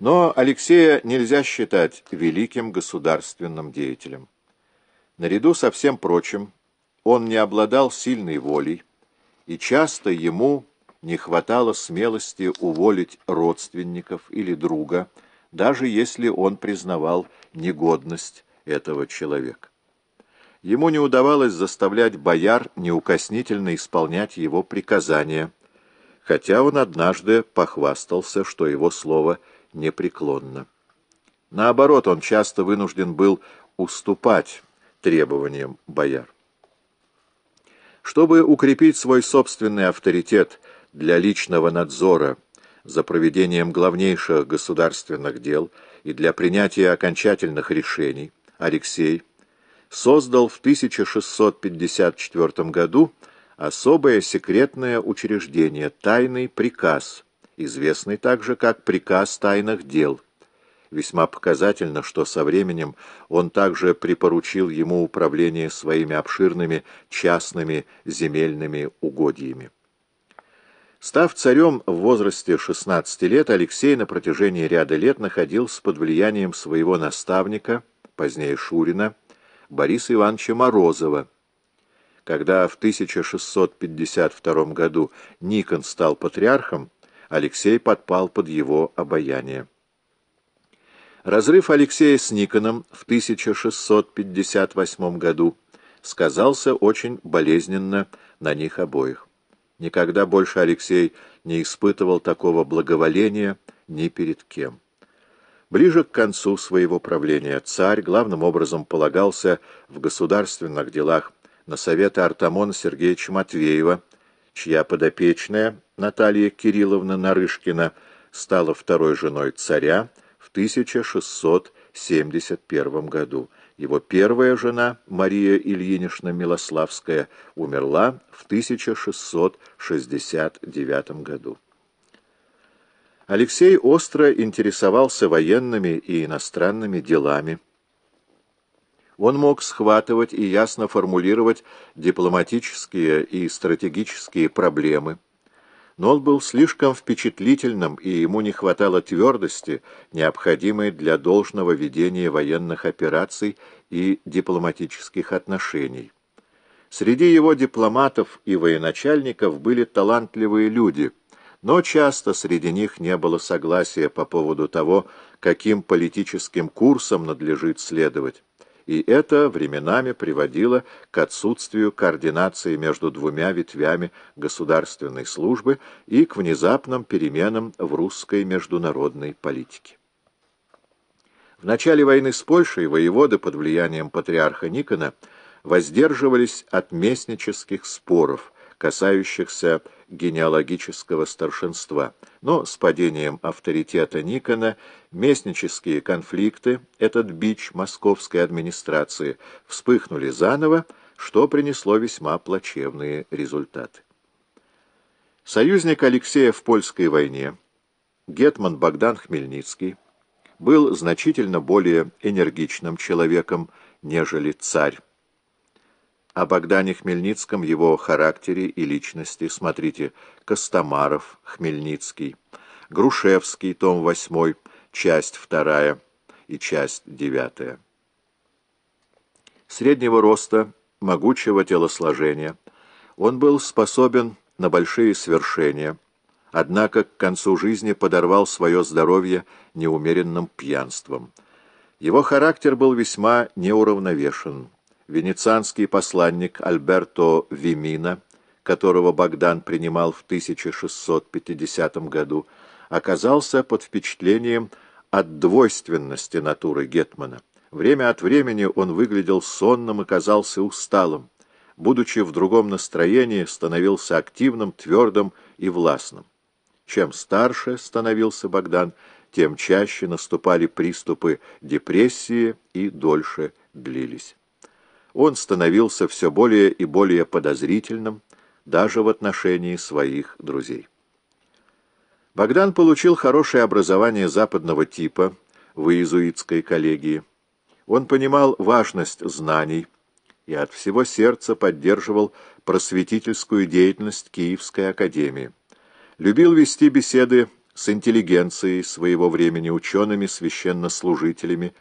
Но Алексея нельзя считать великим государственным деятелем. Наряду со всем прочим, он не обладал сильной волей, и часто ему не хватало смелости уволить родственников или друга, даже если он признавал негодность этого человека. Ему не удавалось заставлять бояр неукоснительно исполнять его приказания, хотя он однажды похвастался, что его слово непреклонно. Наоборот, он часто вынужден был уступать требованиям бояр. Чтобы укрепить свой собственный авторитет для личного надзора за проведением главнейших государственных дел и для принятия окончательных решений, Алексей создал в 1654 году особое секретное учреждение «Тайный приказ», известный также как «Приказ тайных дел». Весьма показательно, что со временем он также припоручил ему управление своими обширными частными земельными угодьями. Став царем в возрасте 16 лет, Алексей на протяжении ряда лет находился под влиянием своего наставника, позднее Шурина, Бориса Ивановича Морозова. Когда в 1652 году Никон стал патриархом, Алексей подпал под его обаяние. Разрыв Алексея с Никоном в 1658 году сказался очень болезненно на них обоих. Никогда больше Алексей не испытывал такого благоволения ни перед кем. Ближе к концу своего правления царь главным образом полагался в государственных делах на советы Артамона Сергеевича Матвеева, чья подопечная Наталья Кирилловна Нарышкина стала второй женой царя в 1671 году. Его первая жена, Мария Ильинична Милославская, умерла в 1669 году. Алексей остро интересовался военными и иностранными делами. Он мог схватывать и ясно формулировать дипломатические и стратегические проблемы, но он был слишком впечатлительным, и ему не хватало твердости, необходимой для должного ведения военных операций и дипломатических отношений. Среди его дипломатов и военачальников были талантливые люди – но часто среди них не было согласия по поводу того, каким политическим курсом надлежит следовать, и это временами приводило к отсутствию координации между двумя ветвями государственной службы и к внезапным переменам в русской международной политике. В начале войны с Польшей воеводы под влиянием патриарха Никона воздерживались от местнических споров – касающихся генеалогического старшинства. Но с падением авторитета Никона местнические конфликты, этот бич московской администрации, вспыхнули заново, что принесло весьма плачевные результаты. Союзник Алексея в польской войне, гетман Богдан Хмельницкий, был значительно более энергичным человеком, нежели царь. О Богдане Хмельницком, его характере и личности смотрите Костомаров, Хмельницкий, Грушевский, том 8, часть 2 и часть 9. Среднего роста, могучего телосложения, он был способен на большие свершения, однако к концу жизни подорвал свое здоровье неумеренным пьянством. Его характер был весьма неуравновешен венецианский посланник Альберто Вимина, которого Богдан принимал в 1650 году, оказался под впечатлением от двойственности натуры Гетмана. Время от времени он выглядел сонным и казался усталым. Будучи в другом настроении, становился активным, твердым и властным. Чем старше становился Богдан, тем чаще наступали приступы депрессии и дольше длились он становился все более и более подозрительным даже в отношении своих друзей. Богдан получил хорошее образование западного типа в иезуитской коллегии. Он понимал важность знаний и от всего сердца поддерживал просветительскую деятельность Киевской академии. Любил вести беседы с интеллигенцией своего времени, учеными, священнослужителями,